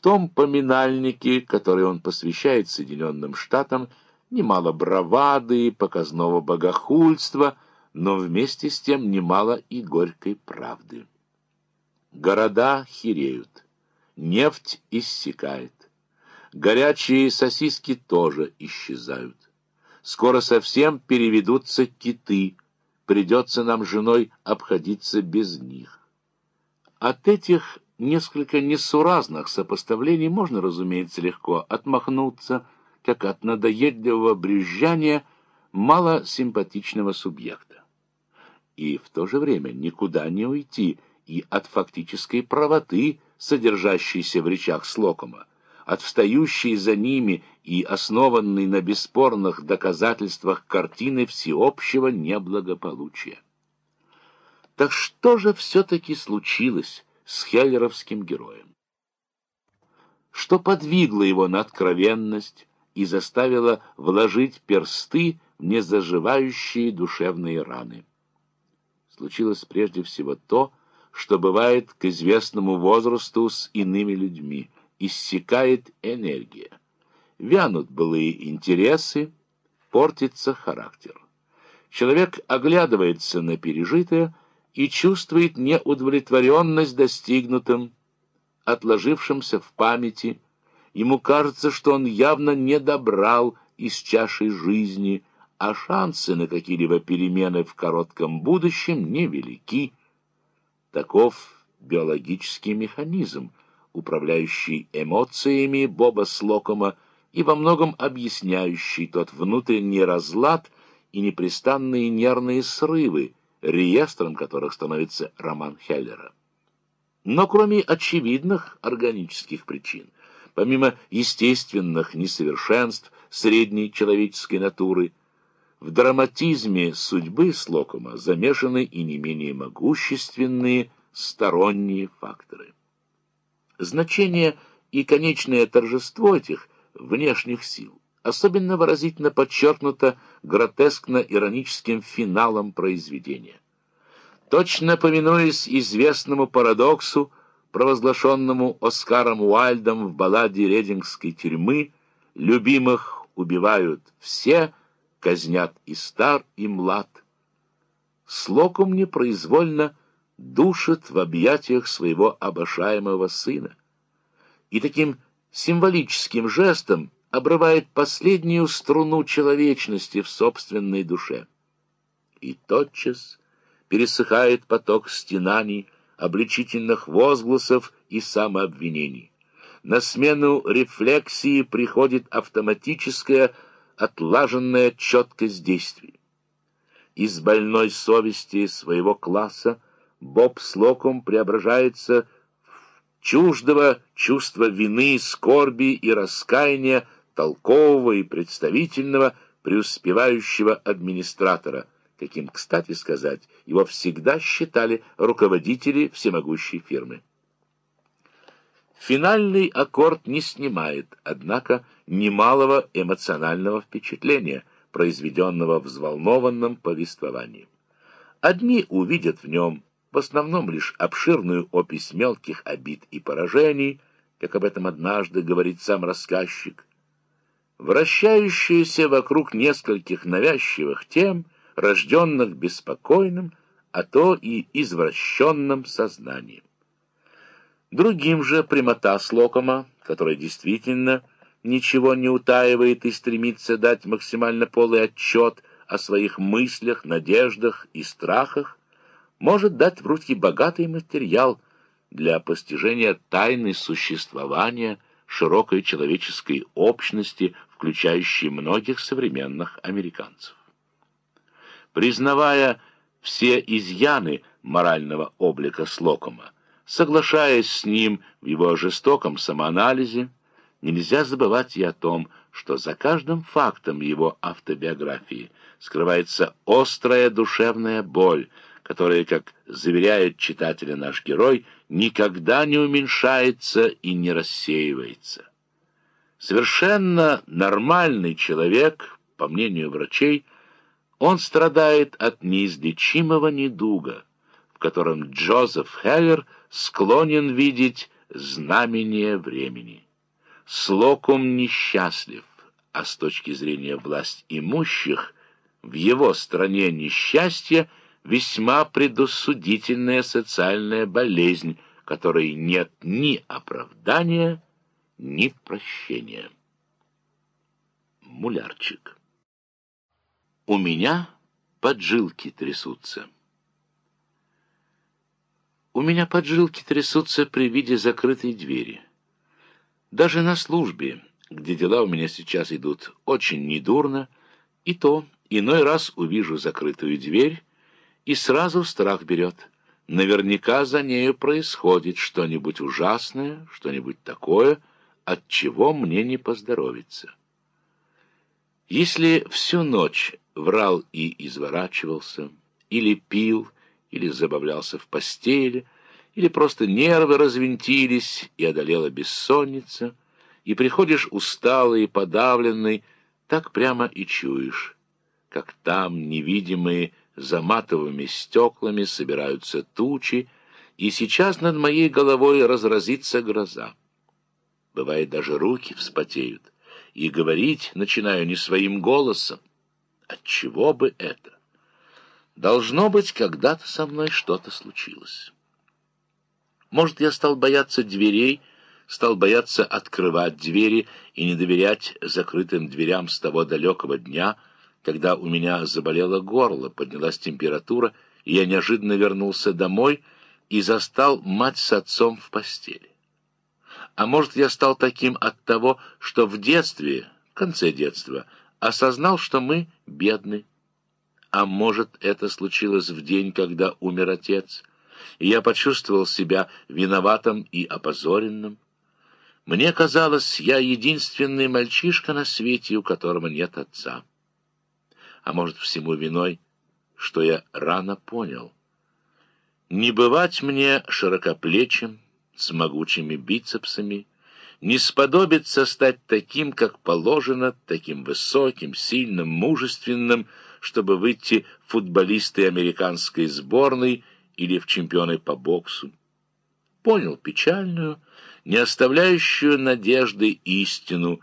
том поминальнике, который он посвящает Соединенным Штатам, немало бравады, показного богохульства, но вместе с тем немало и горькой правды. Города хереют, нефть иссякает, горячие сосиски тоже исчезают. Скоро совсем переведутся киты, придется нам женой обходиться без них. От этих несколько несуразных сопоставлений можно, разумеется, легко отмахнуться, как от надоедливого брюзжания малосимпатичного субъекта. И в то же время никуда не уйти и от фактической правоты, содержащейся в речах Слокома, от встающей за ними и основанной на бесспорных доказательствах картины всеобщего неблагополучия. Так что же все-таки случилось с хеллеровским героем? Что подвигло его на откровенность и заставило вложить персты в незаживающие душевные раны? Случилось прежде всего то, что бывает к известному возрасту с иными людьми, иссякает энергия. Вянут былые интересы, портится характер. Человек оглядывается на пережитое и чувствует неудовлетворенность достигнутым, отложившимся в памяти. Ему кажется, что он явно не добрал из чаши жизни, а шансы на какие-либо перемены в коротком будущем невелики. Таков биологический механизм, управляющий эмоциями Боба Слокома и во многом объясняющий тот внутренний разлад и непрестанные нервные срывы, реестром которых становится роман Хеллера. Но кроме очевидных органических причин, помимо естественных несовершенств средней человеческой натуры, в драматизме судьбы Слокома замешаны и не менее могущественные сторонние факторы. Значение и конечное торжество этих внешних сил особенно выразительно подчеркнуто гротескно-ироническим финалом произведения. Точно повинуясь известному парадоксу, провозглашенному Оскаром Уайльдом в балладе Редингской тюрьмы, любимых убивают все, казнят и стар, и млад. Слокум непроизвольно душит в объятиях своего обожаемого сына. И таким символическим жестом обрывает последнюю струну человечности в собственной душе. И тотчас пересыхает поток стенаний, обличительных возгласов и самообвинений. На смену рефлексии приходит автоматическая, отлаженная четкость действий. Из больной совести своего класса Боб Слоком преображается в чуждого чувства вины, скорби и раскаяния толкового и представительного преуспевающего администратора, каким, кстати сказать, его всегда считали руководители всемогущей фирмы. Финальный аккорд не снимает, однако, немалого эмоционального впечатления, произведенного взволнованным повествованием. Одни увидят в нем в основном лишь обширную опись мелких обид и поражений, как об этом однажды говорит сам рассказчик, вращающаяся вокруг нескольких навязчивых тем, рожденных беспокойным, а то и извращенным сознанием. Другим же прямота Слокома, который действительно ничего не утаивает и стремится дать максимально полный отчет о своих мыслях, надеждах и страхах, может дать в руки богатый материал для постижения тайны существования широкой человеческой общности включающий многих современных американцев. Признавая все изъяны морального облика Слокома, соглашаясь с ним в его жестоком самоанализе, нельзя забывать и о том, что за каждым фактом его автобиографии скрывается острая душевная боль, которая, как заверяет читателя наш герой, никогда не уменьшается и не рассеивается. Совершенно нормальный человек, по мнению врачей, он страдает от неизлечимого недуга, в котором Джозеф Хеллер склонен видеть знамение времени. Слокум несчастлив, а с точки зрения власть имущих, в его стране несчастье весьма предосудительная социальная болезнь, которой нет ни оправдания, ни прощения. Мулярчик. У меня поджилки трясутся. У меня поджилки трясутся при виде закрытой двери. Даже на службе, где дела у меня сейчас идут очень недурно, и то иной раз увижу закрытую дверь, и сразу страх берет. Наверняка за нею происходит что-нибудь ужасное, что-нибудь такое, от чего мне не поздоровится. Если всю ночь врал и изворачивался, или пил, или забавлялся в постели, или просто нервы развинтились и одолела бессонница, и приходишь усталый и подавленный, так прямо и чуешь, как там невидимые за матовыми стеклами собираются тучи, и сейчас над моей головой разразится гроза. Бывает, даже руки вспотеют, и говорить начинаю не своим голосом. Отчего бы это? Должно быть, когда-то со мной что-то случилось. Может, я стал бояться дверей, стал бояться открывать двери и не доверять закрытым дверям с того далекого дня, когда у меня заболело горло, поднялась температура, и я неожиданно вернулся домой и застал мать с отцом в постели. А может, я стал таким от того, что в детстве, в конце детства, осознал, что мы бедны. А может, это случилось в день, когда умер отец, и я почувствовал себя виноватым и опозоренным. Мне казалось, я единственный мальчишка на свете, у которого нет отца. А может, всему виной, что я рано понял. Не бывать мне широкоплечим, с могучими бицепсами, не сподобится стать таким, как положено, таким высоким, сильным, мужественным, чтобы выйти футболисты американской сборной или в чемпионы по боксу. Понял печальную, не оставляющую надежды истину,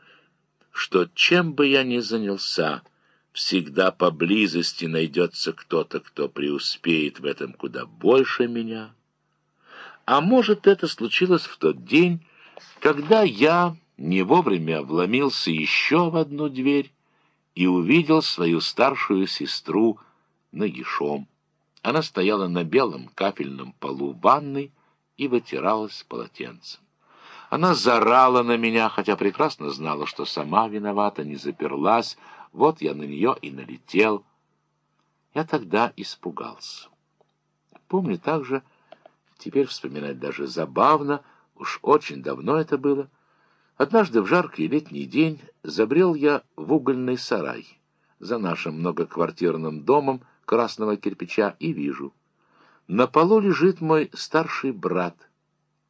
что чем бы я ни занялся, всегда поблизости найдется кто-то, кто преуспеет в этом куда больше меня. А может, это случилось в тот день, когда я не вовремя вломился еще в одну дверь и увидел свою старшую сестру нагишом. Она стояла на белом кафельном полу ванной и вытиралась полотенцем. Она зарала на меня, хотя прекрасно знала, что сама виновата, не заперлась. Вот я на нее и налетел. Я тогда испугался. Помню также, теперь вспоминать даже забавно, Уж очень давно это было. Однажды в жаркий летний день забрел я в угольный сарай за нашим многоквартирным домом красного кирпича и вижу. На полу лежит мой старший брат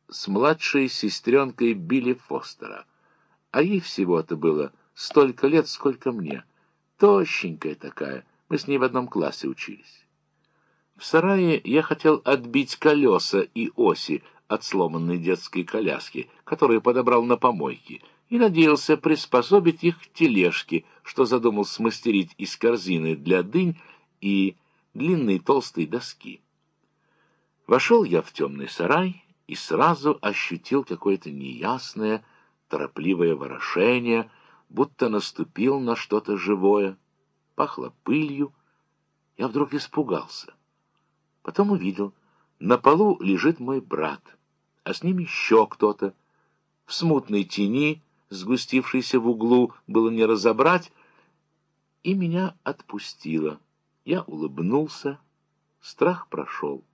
с младшей сестренкой Билли Фостера. А ей всего-то было столько лет, сколько мне. Тощенькая такая, мы с ней в одном классе учились. В сарае я хотел отбить колеса и оси, от сломанной детской коляски, которую подобрал на помойке, и надеялся приспособить их к тележке, что задумал смастерить из корзины для дынь и длинной толстой доски. Вошел я в темный сарай и сразу ощутил какое-то неясное, торопливое ворошение, будто наступил на что-то живое. Пахло пылью. Я вдруг испугался. Потом увидел, на полу лежит мой брат — а с ним еще кто-то. В смутной тени, сгустившейся в углу, было не разобрать, и меня отпустило. Я улыбнулся, страх прошел.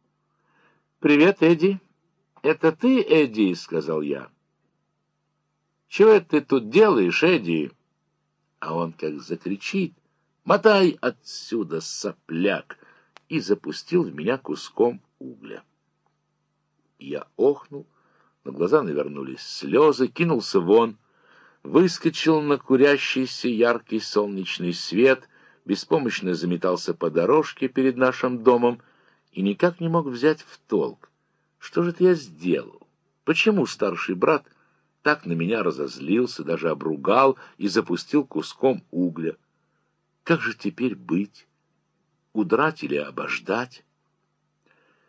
«Привет, Эдди!» «Это ты, Эдди?» — сказал я. «Чего это ты тут делаешь, Эдди?» А он как закричит. «Мотай отсюда, сопляк!» И запустил в меня куском угля. Я охнул, на глаза навернулись слезы, кинулся вон, выскочил на курящийся яркий солнечный свет, беспомощно заметался по дорожке перед нашим домом и никак не мог взять в толк. Что же это я сделал? Почему старший брат так на меня разозлился, даже обругал и запустил куском угля? Как же теперь быть? Удрать или обождать?